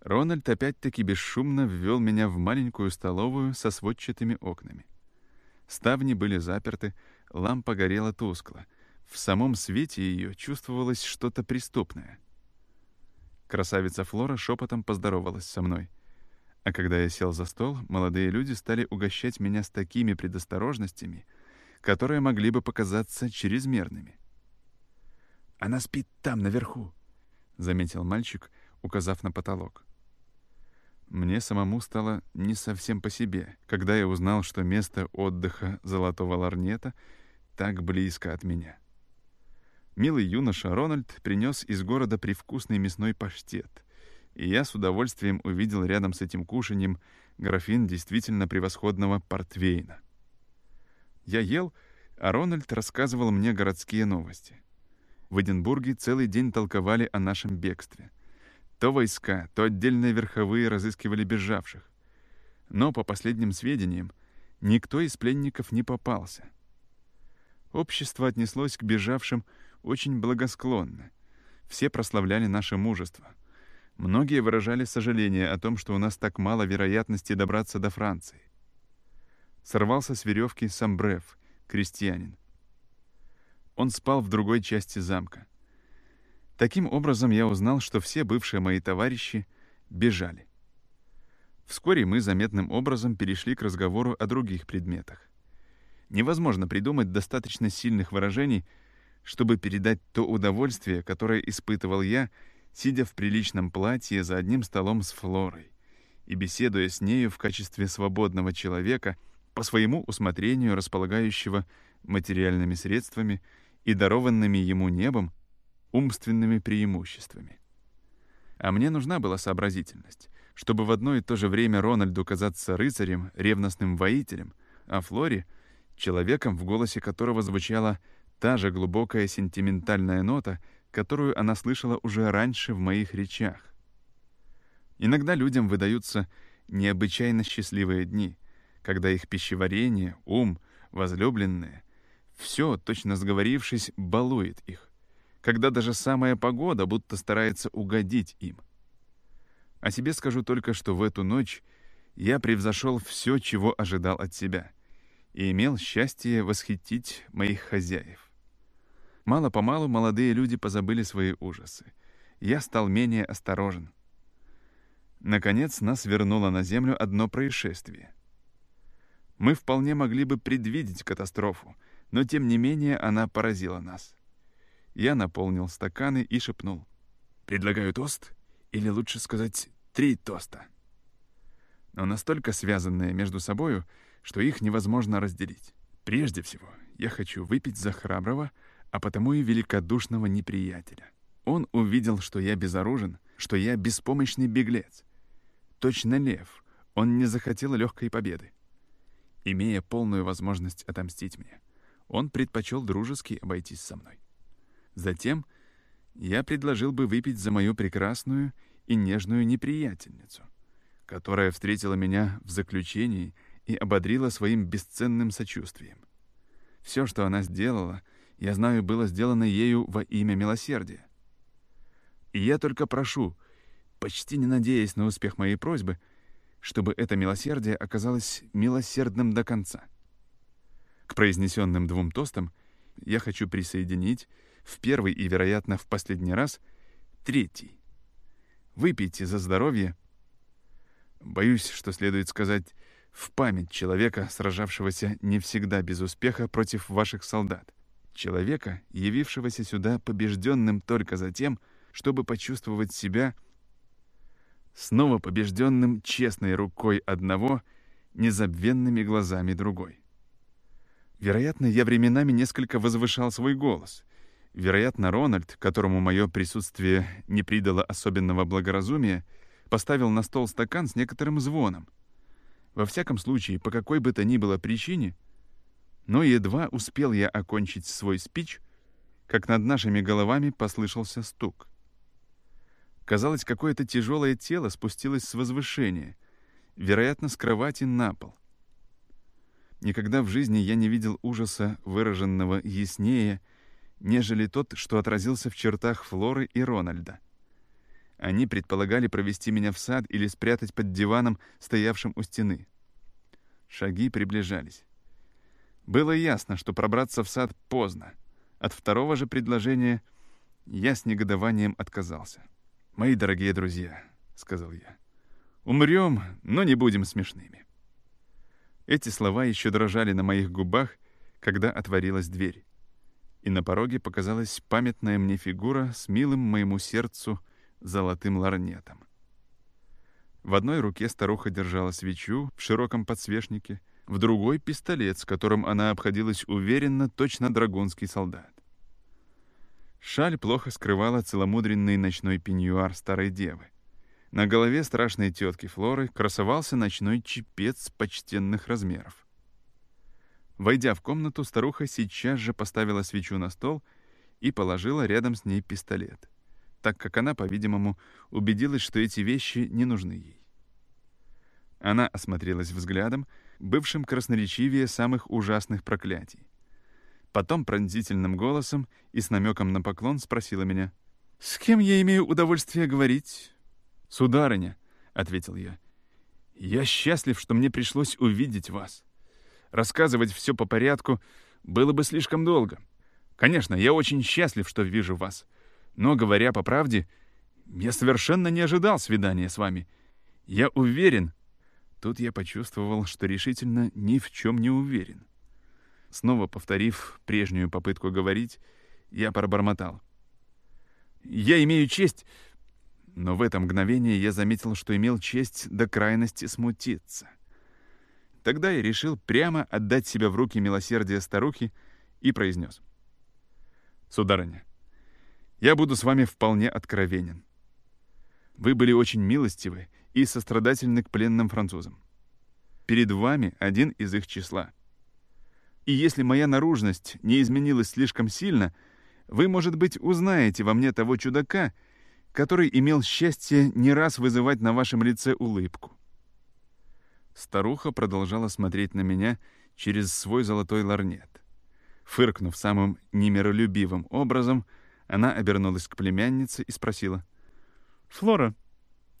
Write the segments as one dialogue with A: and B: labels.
A: Рональд опять-таки бесшумно ввел меня в маленькую столовую со сводчатыми окнами. Ставни были заперты, лампа горела тускло. В самом свете ее чувствовалось что-то преступное. Красавица Флора шепотом поздоровалась со мной. А когда я сел за стол, молодые люди стали угощать меня с такими предосторожностями, которые могли бы показаться чрезмерными. «Она спит там, наверху», — заметил мальчик, указав на потолок. Мне самому стало не совсем по себе, когда я узнал, что место отдыха Золотого Ларнета так близко от меня. Милый юноша Рональд принес из города привкусный мясной паштет, и я с удовольствием увидел рядом с этим кушаньем графин действительно превосходного портвейна. Я ел, а Рональд рассказывал мне городские новости. В Эдинбурге целый день толковали о нашем бегстве — то войска, то отдельные верховые разыскивали бежавших. Но, по последним сведениям, никто из пленников не попался. Общество отнеслось к бежавшим очень благосклонно. Все прославляли наше мужество. Многие выражали сожаление о том, что у нас так мало вероятности добраться до Франции. Сорвался с веревки Самбрев, крестьянин. Он спал в другой части замка. Таким образом, я узнал, что все бывшие мои товарищи бежали. Вскоре мы заметным образом перешли к разговору о других предметах. Невозможно придумать достаточно сильных выражений, чтобы передать то удовольствие, которое испытывал я, сидя в приличном платье за одним столом с Флорой и беседуя с нею в качестве свободного человека, по своему усмотрению располагающего материальными средствами и дарованными ему небом, умственными преимуществами. А мне нужна была сообразительность, чтобы в одно и то же время Рональду казаться рыцарем, ревностным воителем, а Флоре — человеком, в голосе которого звучала та же глубокая сентиментальная нота, которую она слышала уже раньше в моих речах. Иногда людям выдаются необычайно счастливые дни, когда их пищеварение, ум, возлюбленные — все, точно сговорившись, балует их когда даже самая погода будто старается угодить им. О себе скажу только, что в эту ночь я превзошел все, чего ожидал от себя, и имел счастье восхитить моих хозяев. Мало-помалу молодые люди позабыли свои ужасы. Я стал менее осторожен. Наконец нас вернуло на Землю одно происшествие. Мы вполне могли бы предвидеть катастрофу, но тем не менее она поразила нас. Я наполнил стаканы и шепнул. «Предлагаю тост, или лучше сказать, три тоста». Но настолько связанные между собою, что их невозможно разделить. Прежде всего, я хочу выпить за храброго, а потому и великодушного неприятеля. Он увидел, что я безоружен, что я беспомощный беглец. Точно лев, он не захотел легкой победы. Имея полную возможность отомстить мне, он предпочел дружески обойтись со мной. Затем я предложил бы выпить за мою прекрасную и нежную неприятельницу, которая встретила меня в заключении и ободрила своим бесценным сочувствием. Все, что она сделала, я знаю, было сделано ею во имя милосердия. И я только прошу, почти не надеясь на успех моей просьбы, чтобы это милосердие оказалось милосердным до конца. К произнесенным двум тостам я хочу присоединить в первый и, вероятно, в последний раз, третий. Выпейте за здоровье. Боюсь, что следует сказать в память человека, сражавшегося не всегда без успеха против ваших солдат. Человека, явившегося сюда побежденным только за тем, чтобы почувствовать себя снова побежденным честной рукой одного, незабвенными глазами другой. Вероятно, я временами несколько возвышал свой голос, Вероятно, Рональд, которому мое присутствие не придало особенного благоразумия, поставил на стол стакан с некоторым звоном. Во всяком случае, по какой бы то ни было причине, но едва успел я окончить свой спич, как над нашими головами послышался стук. Казалось, какое-то тяжелое тело спустилось с возвышения, вероятно, с кровати на пол. Никогда в жизни я не видел ужаса, выраженного яснее, нежели тот, что отразился в чертах Флоры и Рональда. Они предполагали провести меня в сад или спрятать под диваном, стоявшим у стены. Шаги приближались. Было ясно, что пробраться в сад поздно. От второго же предложения я с негодованием отказался. «Мои дорогие друзья», — сказал я, — «умрем, но не будем смешными». Эти слова еще дрожали на моих губах, когда отворилась дверь. И на пороге показалась памятная мне фигура с милым моему сердцу золотым ларнетом. В одной руке старуха держала свечу в широком подсвечнике, в другой — пистолет, с которым она обходилась уверенно, точно драгунский солдат. Шаль плохо скрывала целомудренный ночной пеньюар старой девы. На голове страшной тетки Флоры красовался ночной чепец почтенных размеров. Войдя в комнату, старуха сейчас же поставила свечу на стол и положила рядом с ней пистолет так как она, по-видимому, убедилась, что эти вещи не нужны ей. Она осмотрелась взглядом, бывшим красноречивее самых ужасных проклятий. Потом пронзительным голосом и с намеком на поклон спросила меня, «С кем я имею удовольствие говорить?» «Сударыня», — ответил я, — «я счастлив, что мне пришлось увидеть вас. Рассказывать все по порядку было бы слишком долго. Конечно, я очень счастлив, что вижу вас. Но, говоря по правде, я совершенно не ожидал свидания с вами. Я уверен... Тут я почувствовал, что решительно ни в чем не уверен. Снова повторив прежнюю попытку говорить, я пробормотал. «Я имею честь...» Но в это мгновение я заметил, что имел честь до крайности смутиться. Тогда я решил прямо отдать себя в руки милосердия старухи и произнес. «Сударыня, я буду с вами вполне откровенен. Вы были очень милостивы и сострадательны к пленным французам. Перед вами один из их числа. И если моя наружность не изменилась слишком сильно, вы, может быть, узнаете во мне того чудака, который имел счастье не раз вызывать на вашем лице улыбку. Старуха продолжала смотреть на меня через свой золотой ларнет. Фыркнув самым немиролюбивым образом — она обернулась к племяннице и спросила. «Флора,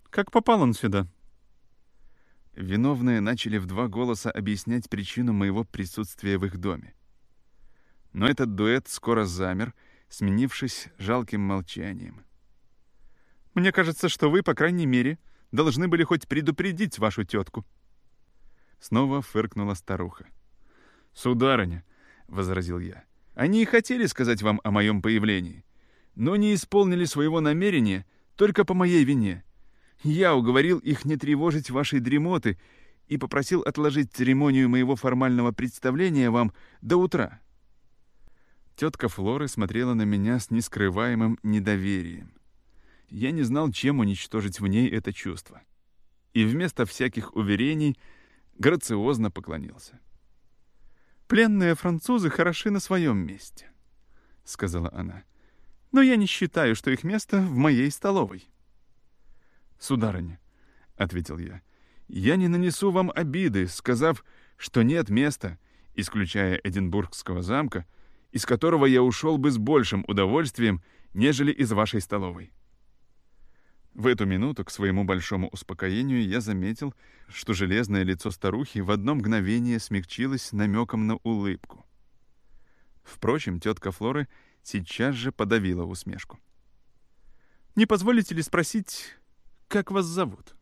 A: как попал он сюда?» Виновные начали в два голоса объяснять причину моего присутствия в их доме. Но этот дуэт скоро замер, сменившись жалким молчанием. «Мне кажется, что вы, по крайней мере, должны были хоть предупредить вашу тетку». Снова фыркнула старуха. «Сударыня», — возразил я, — «они и хотели сказать вам о моем появлении но не исполнили своего намерения только по моей вине. Я уговорил их не тревожить вашей дремоты и попросил отложить церемонию моего формального представления вам до утра». Тетка Флоры смотрела на меня с нескрываемым недоверием. Я не знал, чем уничтожить в ней это чувство. И вместо всяких уверений грациозно поклонился. «Пленные французы хороши на своем месте», — сказала она но я не считаю, что их место в моей столовой». «Сударыня», — ответил я, — «я не нанесу вам обиды, сказав, что нет места, исключая Эдинбургского замка, из которого я ушел бы с большим удовольствием, нежели из вашей столовой». В эту минуту, к своему большому успокоению, я заметил, что железное лицо старухи в одно мгновение смягчилось намеком на улыбку. Впрочем, тетка Флоры — сейчас же подавила усмешку. «Не позволите ли спросить, как вас зовут?»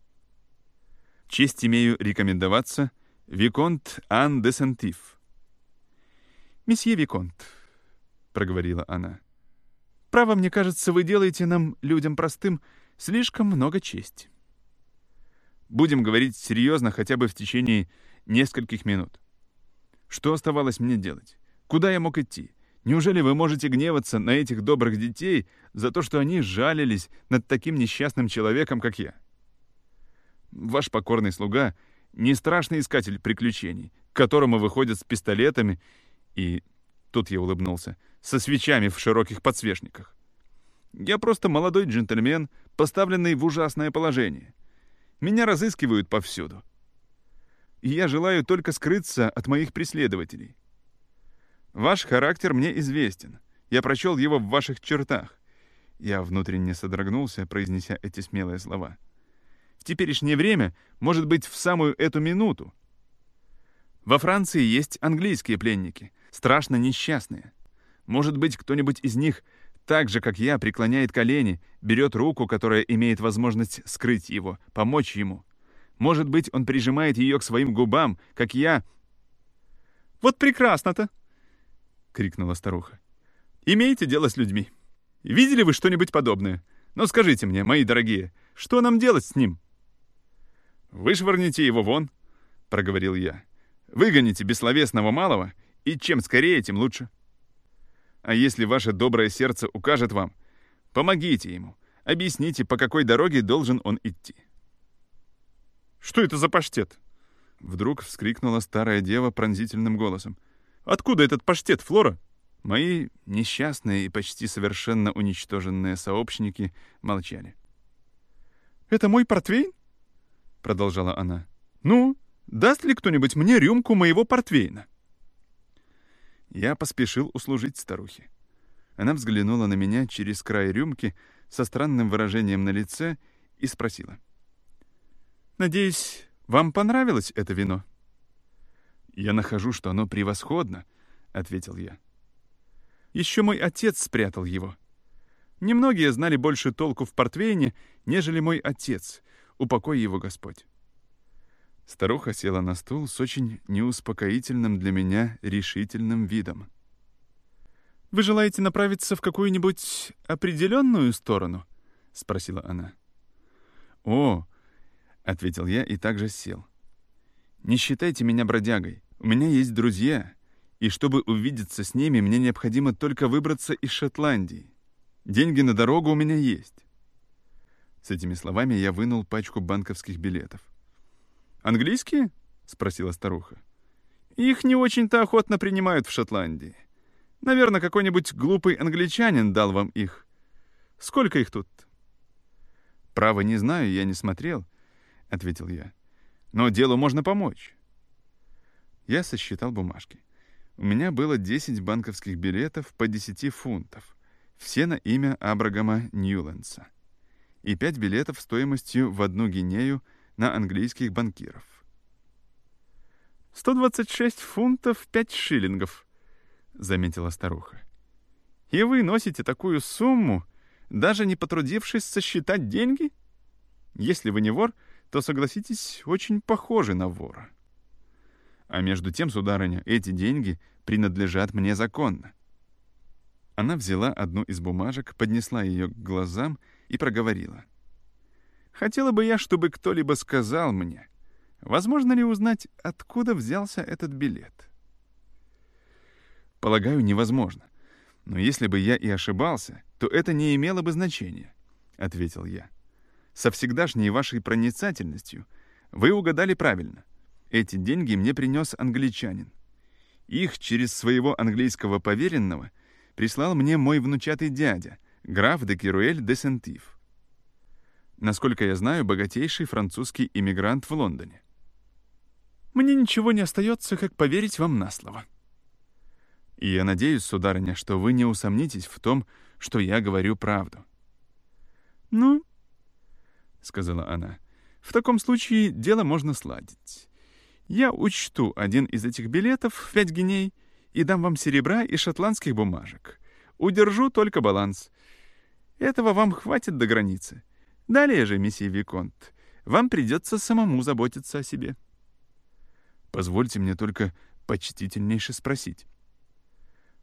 A: «Честь имею рекомендоваться Виконт Ан де Сентиф». «Месье Виконт», — проговорила она, — «право, мне кажется, вы делаете нам, людям простым, слишком много чести». Будем говорить серьезно хотя бы в течение нескольких минут. Что оставалось мне делать? Куда я мог идти? Неужели вы можете гневаться на этих добрых детей за то, что они жалились над таким несчастным человеком, как я? Ваш покорный слуга — не страшный искатель приключений, к которому выходят с пистолетами и, тут я улыбнулся, со свечами в широких подсвечниках. Я просто молодой джентльмен, поставленный в ужасное положение. Меня разыскивают повсюду. И я желаю только скрыться от моих преследователей. Ваш характер мне известен. Я прочел его в ваших чертах. Я внутренне содрогнулся, произнеся эти смелые слова. В теперешнее время, может быть, в самую эту минуту. Во Франции есть английские пленники, страшно несчастные. Может быть, кто-нибудь из них, так же, как я, преклоняет колени, берет руку, которая имеет возможность скрыть его, помочь ему. Может быть, он прижимает ее к своим губам, как я. «Вот прекрасно-то!» — крикнула старуха. «Имеете дело с людьми. Видели вы что-нибудь подобное? Но скажите мне, мои дорогие, что нам делать с ним?» «Вышвырните его вон», — проговорил я. «Выгоните бессловесного малого, и чем скорее, тем лучше. А если ваше доброе сердце укажет вам, помогите ему, объясните, по какой дороге должен он идти». «Что это за паштет?» Вдруг вскрикнула старая дева пронзительным голосом. «Откуда этот паштет, Флора?» Мои несчастные и почти совершенно уничтоженные сообщники молчали. «Это мой портвейн?» — продолжала она. «Ну, даст ли кто-нибудь мне рюмку моего портвейна?» Я поспешил услужить старухе. Она взглянула на меня через край рюмки со странным выражением на лице и спросила. «Надеюсь, вам понравилось это вино?» «Я нахожу, что оно превосходно», — ответил я. «Еще мой отец спрятал его. Немногие знали больше толку в портвейне, нежели мой отец, упокой его Господь». Старуха села на стул с очень неуспокоительным для меня решительным видом. «Вы желаете направиться в какую-нибудь определенную сторону?» — спросила она. «О, — ответил я и также сел. «Не считайте меня бродягой. У меня есть друзья, и чтобы увидеться с ними, мне необходимо только выбраться из Шотландии. Деньги на дорогу у меня есть». С этими словами я вынул пачку банковских билетов. «Английские?» — спросила старуха. «Их не очень-то охотно принимают в Шотландии. Наверное, какой-нибудь глупый англичанин дал вам их. Сколько их тут?» «Право не знаю, я не смотрел». — ответил я. «Но делу можно помочь». Я сосчитал бумажки. У меня было 10 банковских билетов по 10 фунтов, все на имя Абрагама Ньюлендса, и 5 билетов стоимостью в одну гинею на английских банкиров. «126 фунтов 5 шиллингов», — заметила старуха. «И вы носите такую сумму, даже не потрудившись сосчитать деньги? Если вы не вор, — то, согласитесь, очень похожи на вора. А между тем, сударыня, эти деньги принадлежат мне законно. Она взяла одну из бумажек, поднесла ее к глазам и проговорила. «Хотела бы я, чтобы кто-либо сказал мне, возможно ли узнать, откуда взялся этот билет?» «Полагаю, невозможно. Но если бы я и ошибался, то это не имело бы значения», — ответил я со всегдашней вашей проницательностью, вы угадали правильно. Эти деньги мне принес англичанин. Их через своего английского поверенного прислал мне мой внучатый дядя, граф де Керуэль де Сентив. Насколько я знаю, богатейший французский иммигрант в Лондоне. Мне ничего не остается, как поверить вам на слово. И я надеюсь, сударыня, что вы не усомнитесь в том, что я говорю правду. Ну, — сказала она. «В таком случае дело можно сладить. Я учту один из этих билетов в пять геней и дам вам серебра и шотландских бумажек. Удержу только баланс. Этого вам хватит до границы. Далее же, месье Виконт, вам придется самому заботиться о себе». «Позвольте мне только почтительнейше спросить.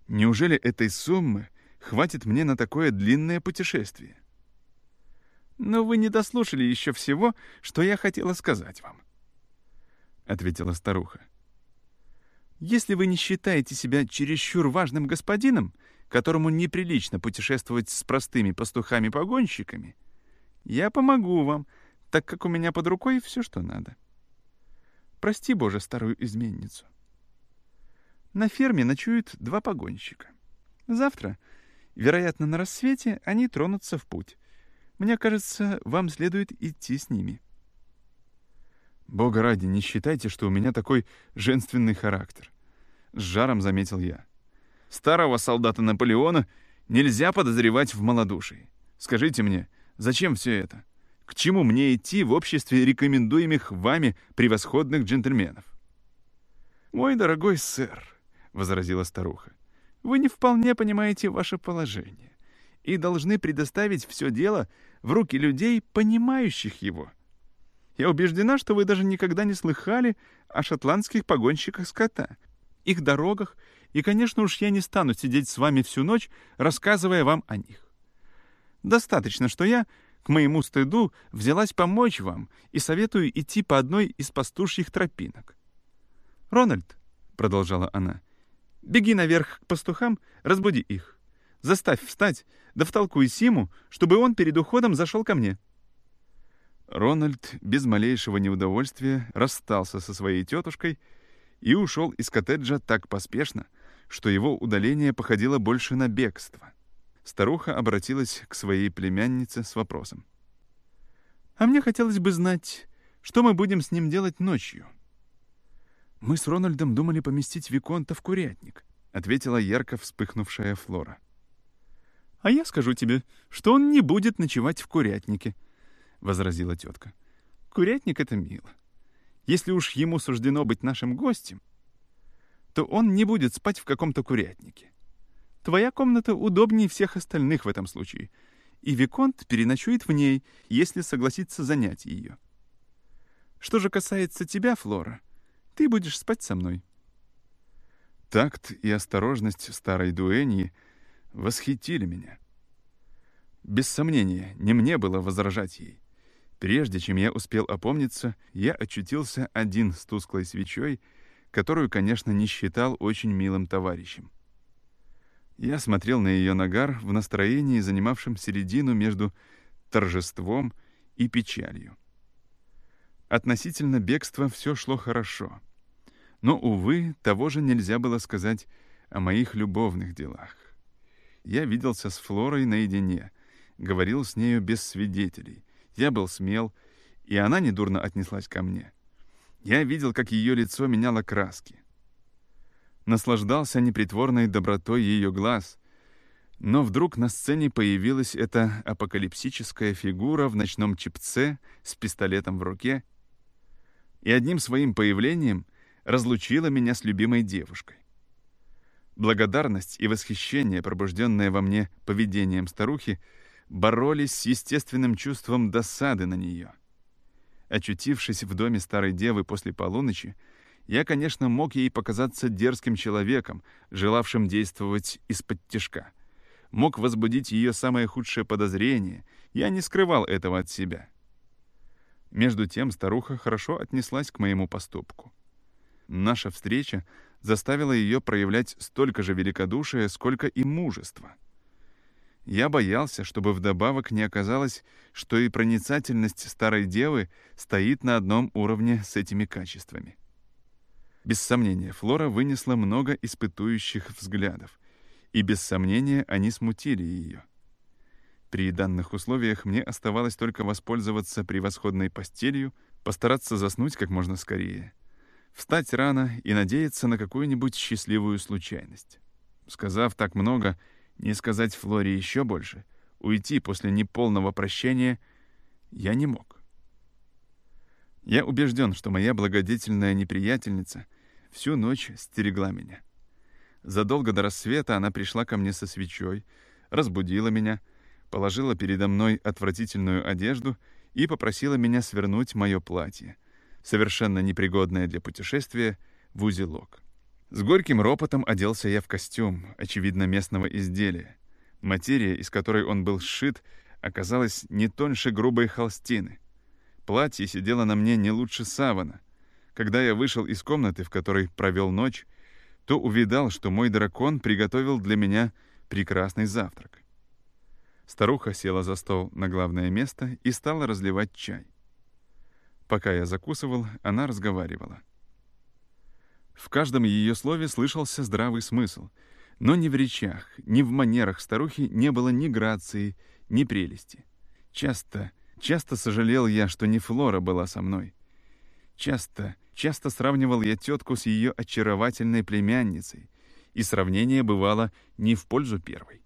A: Неужели этой суммы хватит мне на такое длинное путешествие?» «Но вы не дослушали еще всего, что я хотела сказать вам», — ответила старуха. «Если вы не считаете себя чересчур важным господином, которому неприлично путешествовать с простыми пастухами-погонщиками, я помогу вам, так как у меня под рукой все, что надо. Прости, Боже, старую изменницу. На ферме ночуют два погонщика. Завтра, вероятно, на рассвете, они тронутся в путь. Мне кажется, вам следует идти с ними. Бога ради, не считайте, что у меня такой женственный характер. С жаром заметил я. Старого солдата Наполеона нельзя подозревать в малодушии. Скажите мне, зачем все это? К чему мне идти в обществе рекомендуемых вами превосходных джентльменов? «Мой дорогой сэр», — возразила старуха, — «вы не вполне понимаете ваше положение и должны предоставить все дело в руки людей, понимающих его. Я убеждена, что вы даже никогда не слыхали о шотландских погонщиках скота, их дорогах, и, конечно уж, я не стану сидеть с вами всю ночь, рассказывая вам о них. Достаточно, что я, к моему стыду, взялась помочь вам и советую идти по одной из пастушьих тропинок. «Рональд», — продолжала она, — «беги наверх к пастухам, разбуди их. Заставь встать, да втолкуй Симу, чтобы он перед уходом зашел ко мне». Рональд без малейшего неудовольствия расстался со своей тетушкой и ушел из коттеджа так поспешно, что его удаление походило больше на бегство. Старуха обратилась к своей племяннице с вопросом. «А мне хотелось бы знать, что мы будем с ним делать ночью?» «Мы с Рональдом думали поместить Виконта в курятник», — ответила ярко вспыхнувшая Флора. «А я скажу тебе, что он не будет ночевать в курятнике», — возразила тетка. «Курятник — это мило. Если уж ему суждено быть нашим гостем, то он не будет спать в каком-то курятнике. Твоя комната удобнее всех остальных в этом случае, и Виконт переночует в ней, если согласится занять ее. Что же касается тебя, Флора, ты будешь спать со мной». Такт и осторожность старой дуэньи — восхитили меня. Без сомнения, не мне было возражать ей. Прежде чем я успел опомниться, я очутился один с тусклой свечой, которую, конечно, не считал очень милым товарищем. Я смотрел на ее нагар в настроении, занимавшем середину между торжеством и печалью. Относительно бегства все шло хорошо. Но, увы, того же нельзя было сказать о моих любовных делах. Я виделся с Флорой наедине, говорил с нею без свидетелей. Я был смел, и она недурно отнеслась ко мне. Я видел, как ее лицо меняло краски. Наслаждался непритворной добротой ее глаз, но вдруг на сцене появилась эта апокалипсическая фигура в ночном чипце с пистолетом в руке и одним своим появлением разлучила меня с любимой девушкой. Благодарность и восхищение, пробужденные во мне поведением старухи, боролись с естественным чувством досады на нее. Очутившись в доме старой девы после полуночи, я, конечно, мог ей показаться дерзким человеком, желавшим действовать из-под тяжка. Мог возбудить ее самое худшее подозрение, я не скрывал этого от себя. Между тем старуха хорошо отнеслась к моему поступку. Наша встреча заставило ее проявлять столько же великодушия, сколько и мужества. Я боялся, чтобы вдобавок не оказалось, что и проницательность старой девы стоит на одном уровне с этими качествами. Без сомнения, Флора вынесла много испытующих взглядов, и без сомнения они смутили ее. При данных условиях мне оставалось только воспользоваться превосходной постелью, постараться заснуть как можно скорее — встать рано и надеяться на какую-нибудь счастливую случайность. Сказав так много, не сказать Флоре еще больше, уйти после неполного прощения я не мог. Я убежден, что моя благодетельная неприятельница всю ночь стерегла меня. Задолго до рассвета она пришла ко мне со свечой, разбудила меня, положила передо мной отвратительную одежду и попросила меня свернуть мое платье — совершенно непригодное для путешествия, в узелок. С горьким ропотом оделся я в костюм, очевидно, местного изделия. Материя, из которой он был сшит, оказалась не тоньше грубой холстины. Платье сидело на мне не лучше савана. Когда я вышел из комнаты, в которой провел ночь, то увидал, что мой дракон приготовил для меня прекрасный завтрак. Старуха села за стол на главное место и стала разливать чай. Пока я закусывал, она разговаривала. В каждом ее слове слышался здравый смысл, но ни в речах, ни в манерах старухи не было ни грации, ни прелести. Часто, часто сожалел я, что не Флора была со мной. Часто, часто сравнивал я тетку с ее очаровательной племянницей, и сравнение бывало не в пользу первой.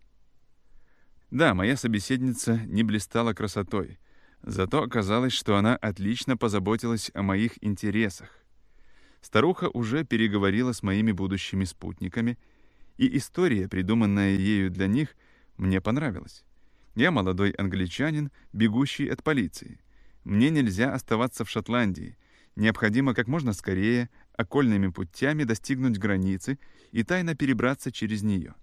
A: Да, моя собеседница не блистала красотой, зато оказалось, что она отлично позаботилась о моих интересах. Старуха уже переговорила с моими будущими спутниками, и история, придуманная ею для них, мне понравилась. Я молодой англичанин, бегущий от полиции. Мне нельзя оставаться в Шотландии. Необходимо как можно скорее окольными путями достигнуть границы и тайно перебраться через нее.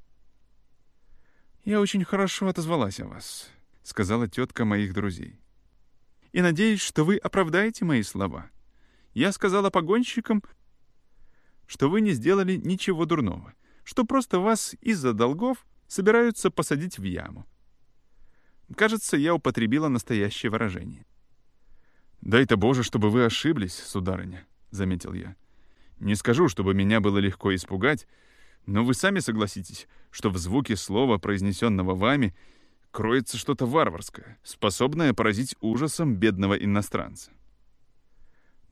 A: «Я очень хорошо отозвалась о вас», — сказала тетка моих друзей. «И надеюсь, что вы оправдаете мои слова. Я сказала погонщикам, что вы не сделали ничего дурного, что просто вас из-за долгов собираются посадить в яму. Кажется, я употребила настоящее выражение. «Дай-то Боже, чтобы вы ошиблись, сударыня», — заметил я. «Не скажу, чтобы меня было легко испугать, но вы сами согласитесь, что в звуке слова, произнесенного вами, кроется что-то варварское, способное поразить ужасом бедного иностранца.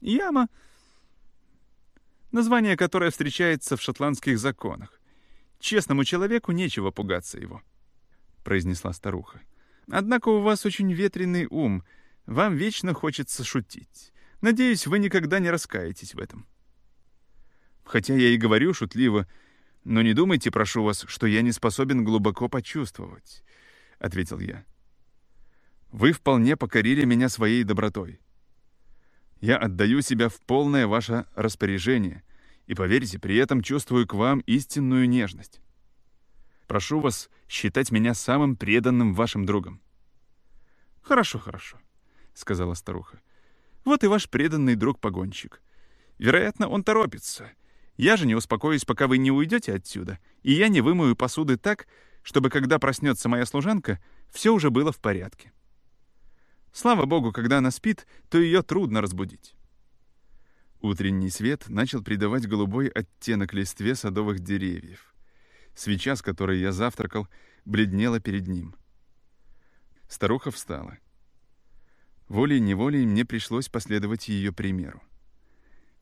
A: Яма — название, которое встречается в шотландских законах. Честному человеку нечего пугаться его, — произнесла старуха. Однако у вас очень ветреный ум, вам вечно хочется шутить. Надеюсь, вы никогда не раскаетесь в этом. Хотя я и говорю шутливо, но не думайте, прошу вас, что я не способен глубоко почувствовать, — ответил я. Вы вполне покорили меня своей добротой. Я отдаю себя в полное ваше распоряжение и, поверьте, при этом чувствую к вам истинную нежность. Прошу вас считать меня самым преданным вашим другом. «Хорошо, хорошо», — сказала старуха. «Вот и ваш преданный друг-погонщик. Вероятно, он торопится. Я же не успокоюсь, пока вы не уйдете отсюда, и я не вымою посуды так, чтобы, когда проснется моя служанка, все уже было в порядке». Слава богу, когда она спит, то ее трудно разбудить. Утренний свет начал придавать голубой оттенок листве садовых деревьев. Свеча, с которой я завтракал, бледнела перед ним. Старуха встала. Волей-неволей мне пришлось последовать ее примеру.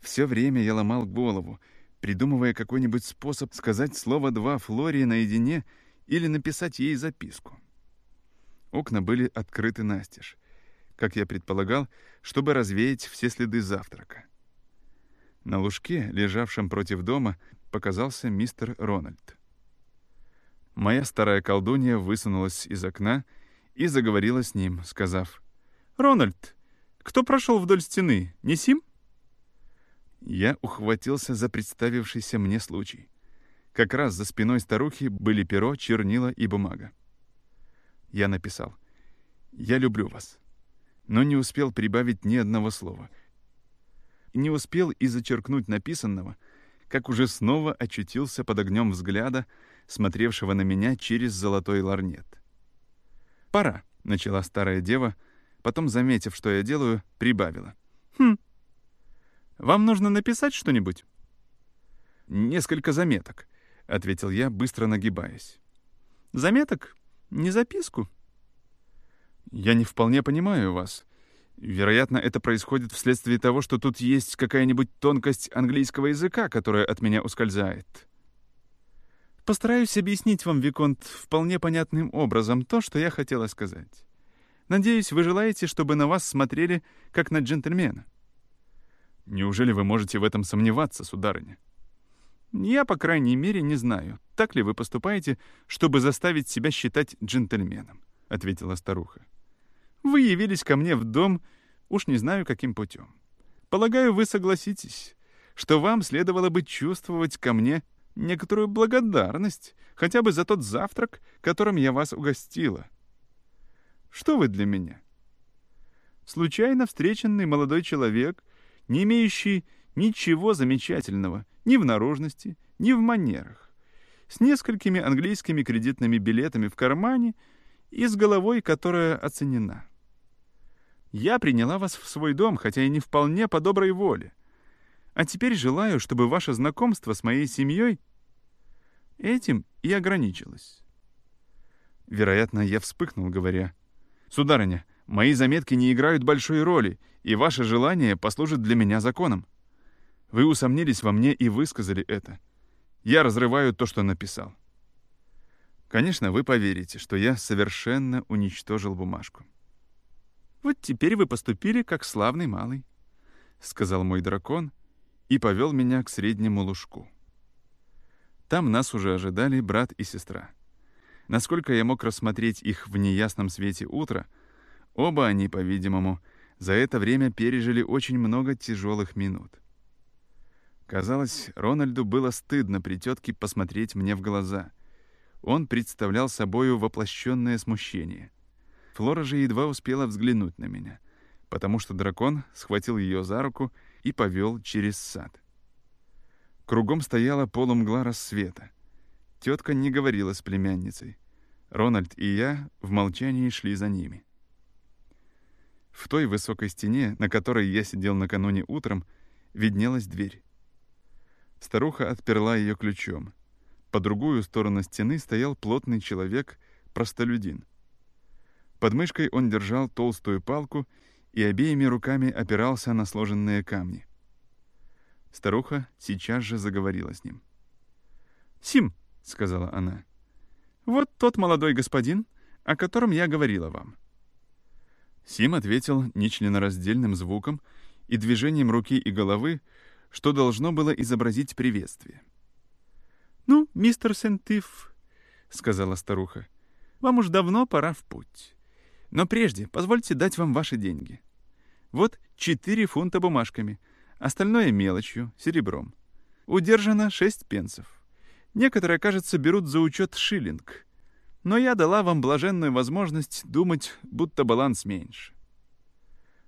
A: Все время я ломал голову, придумывая какой-нибудь способ сказать слово «два» Флории наедине или написать ей записку. Окна были открыты настежь как я предполагал, чтобы развеять все следы завтрака. На лужке, лежавшем против дома, показался мистер Рональд. Моя старая колдунья высунулась из окна и заговорила с ним, сказав, «Рональд, кто прошел вдоль стены, не Сим?» Я ухватился за представившийся мне случай. Как раз за спиной старухи были перо, чернила и бумага. Я написал, «Я люблю вас но не успел прибавить ни одного слова. Не успел и зачеркнуть написанного, как уже снова очутился под огнем взгляда, смотревшего на меня через золотой ларнет. «Пора», — начала старая дева, потом, заметив, что я делаю, прибавила. «Хм, вам нужно написать что-нибудь?» «Несколько заметок», — ответил я, быстро нагибаясь. «Заметок? Не записку?» «Я не вполне понимаю вас. Вероятно, это происходит вследствие того, что тут есть какая-нибудь тонкость английского языка, которая от меня ускользает». «Постараюсь объяснить вам, Виконт, вполне понятным образом то, что я хотела сказать. Надеюсь, вы желаете, чтобы на вас смотрели, как на джентльмена». «Неужели вы можете в этом сомневаться, сударыня?» «Я, по крайней мере, не знаю, так ли вы поступаете, чтобы заставить себя считать джентльменом», — ответила старуха. Вы явились ко мне в дом, уж не знаю, каким путем. Полагаю, вы согласитесь, что вам следовало бы чувствовать ко мне некоторую благодарность, хотя бы за тот завтрак, которым я вас угостила. Что вы для меня? Случайно встреченный молодой человек, не имеющий ничего замечательного ни в наружности, ни в манерах, с несколькими английскими кредитными билетами в кармане и с головой, которая оценена. Я приняла вас в свой дом, хотя и не вполне по доброй воле. А теперь желаю, чтобы ваше знакомство с моей семьей этим и ограничилось. Вероятно, я вспыхнул, говоря, «Сударыня, мои заметки не играют большой роли, и ваше желание послужит для меня законом. Вы усомнились во мне и высказали это. Я разрываю то, что написал». Конечно, вы поверите, что я совершенно уничтожил бумажку. «Вот теперь вы поступили как славный малый», — сказал мой дракон и повел меня к среднему лужку. Там нас уже ожидали брат и сестра. Насколько я мог рассмотреть их в неясном свете утра, оба они, по-видимому, за это время пережили очень много тяжелых минут. Казалось, Рональду было стыдно при тетке посмотреть мне в глаза — он представлял собою воплощенное смущение. Флора же едва успела взглянуть на меня, потому что дракон схватил ее за руку и повел через сад. Кругом стояла полумгла рассвета. Тетка не говорила с племянницей. Рональд и я в молчании шли за ними. В той высокой стене, на которой я сидел накануне утром, виднелась дверь. Старуха отперла ее ключом — по другую сторону стены стоял плотный человек, простолюдин. Под мышкой он держал толстую палку и обеими руками опирался на сложенные камни. Старуха сейчас же заговорила с ним. «Сим», — сказала она, — «вот тот молодой господин, о котором я говорила вам». Сим ответил нечленораздельным звуком и движением руки и головы, что должно было изобразить приветствие. «Ну, мистер Сентиф», — сказала старуха, — «вам уж давно пора в путь. Но прежде позвольте дать вам ваши деньги. Вот четыре фунта бумажками, остальное мелочью, серебром. Удержано шесть пенсов. Некоторые, кажется, берут за учет шиллинг. Но я дала вам блаженную возможность думать, будто баланс меньше.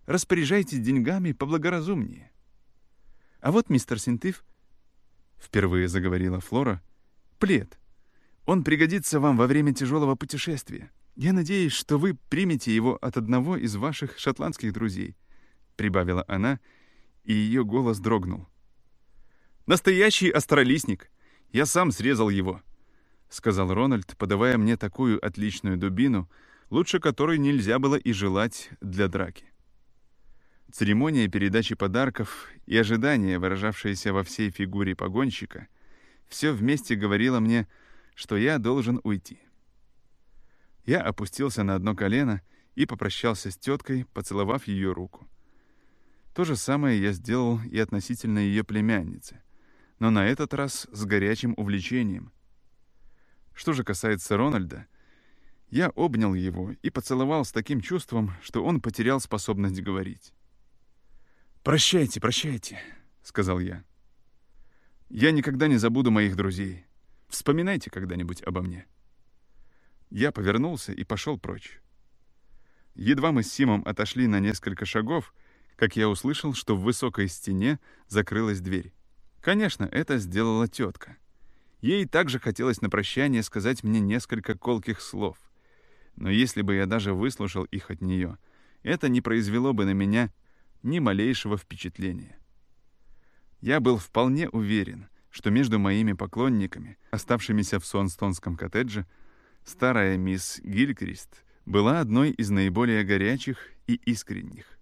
A: Распоряжайтесь деньгами поблагоразумнее. А вот, мистер Синтиф, впервые заговорила Флора, плед. Он пригодится вам во время тяжелого путешествия. Я надеюсь, что вы примете его от одного из ваших шотландских друзей», — прибавила она, и ее голос дрогнул. «Настоящий астролистник! Я сам срезал его!» — сказал Рональд, подавая мне такую отличную дубину, лучше которой нельзя было и желать для драки. Церемония передачи подарков и ожидание, выражавшееся во всей фигуре погонщика, все вместе говорило мне, что я должен уйти. Я опустился на одно колено и попрощался с теткой, поцеловав ее руку. То же самое я сделал и относительно ее племянницы, но на этот раз с горячим увлечением. Что же касается Рональда, я обнял его и поцеловал с таким чувством, что он потерял способность говорить. «Прощайте, прощайте», — сказал я. «Я никогда не забуду моих друзей. Вспоминайте когда-нибудь обо мне». Я повернулся и пошел прочь. Едва мы с Симом отошли на несколько шагов, как я услышал, что в высокой стене закрылась дверь. Конечно, это сделала тетка. Ей также хотелось на прощание сказать мне несколько колких слов. Но если бы я даже выслушал их от нее, это не произвело бы на меня ни малейшего впечатления. Я был вполне уверен, что между моими поклонниками, оставшимися в Сонстонском коттедже, старая мисс Гилькрист была одной из наиболее горячих и искренних.